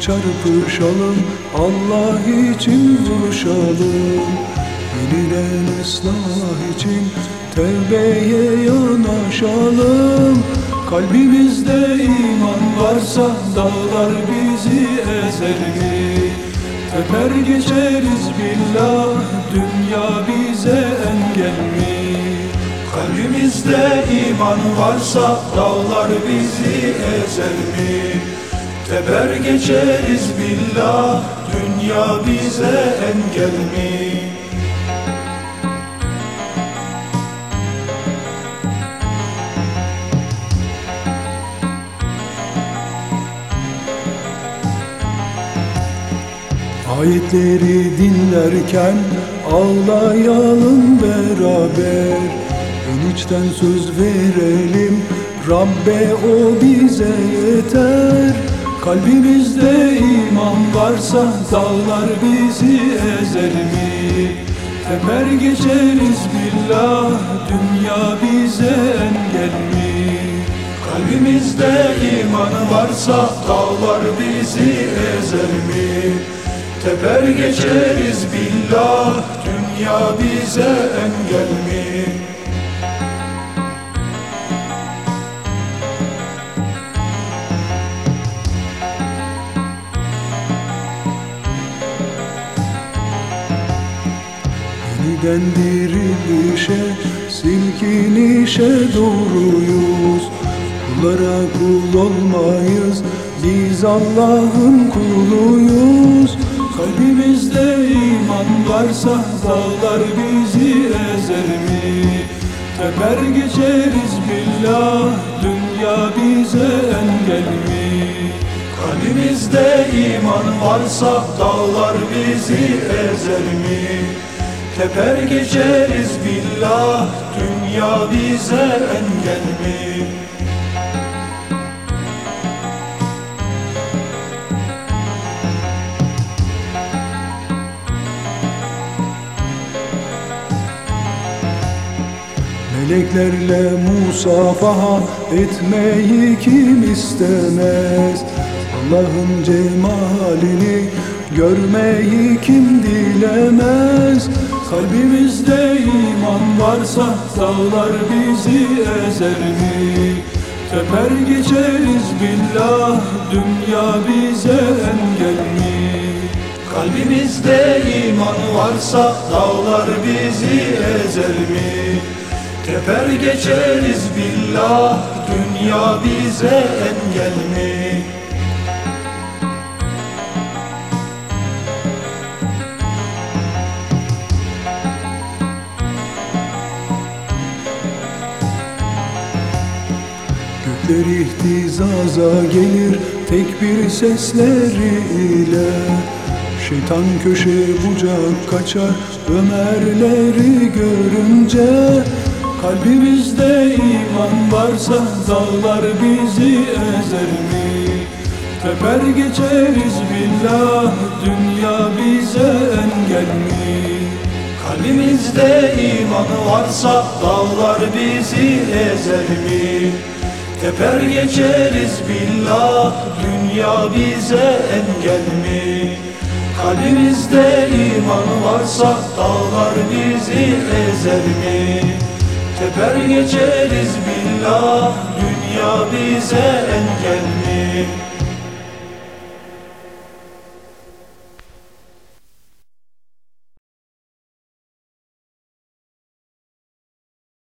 çarpışalım Allah için vuruşalım Yeniden ıslah için tevbeye yanaşalım Kalbimizde iman varsa dağlar bizi ezer mi? Teper geçeriz billah dünya bize engel mi? Kalbimizde iman varsa dağlar bizi ezer mi? Teper geçeriz billah dünya bize engel mi? Ayetleri dinlerken ağlayalım beraber En içten söz verelim Rabbe o bize yeter Kalbimizde iman varsa dağlar bizi ezer mi? Teper geçeriz billah dünya bize engel mi? Kalbimizde iman varsa dağlar bizi ezer mi? Teper geçeriz billah dünya bize engel mi? Yeniden dirilişe, silkinişe doğruyuz Kullara kul olmayız, biz Allah'ın kuluyuz Kalbimizde iman varsa dağlar bizi ezer mi? Teper geçeriz billah, dünya bize engel mi? Kalbimizde iman varsa dağlar bizi ezer mi? Teper geçeriz billah, dünya bize engel mi? Meleklerle musafaha etmeyi kim istemez? Allah'ın cemalini görmeyi kim dilemez? Kalbimizde iman varsa dağlar bizi ezer mi? Teper geçeriz billah dünya bize engel mi? Kalbimizde iman varsa dağlar bizi ezer mi? Teper geçeriz billah dünya bize engel mi? Gökler ihtizaza gelir tek bir sesleriyle Şeytan köşe bucak kaçar Ömerleri görünce Kalbimizde iman varsa dağlar bizi ezer mi? Teper geçeriz billah dünya bize engel mi? Kalbimizde iman varsa dağlar bizi ezer mi? Teper geçeriz billah dünya bize engel mi? Kalbimizde iman varsa dağlar bizi ezer mi? Teper geçeriz billah dünya bize engel mi?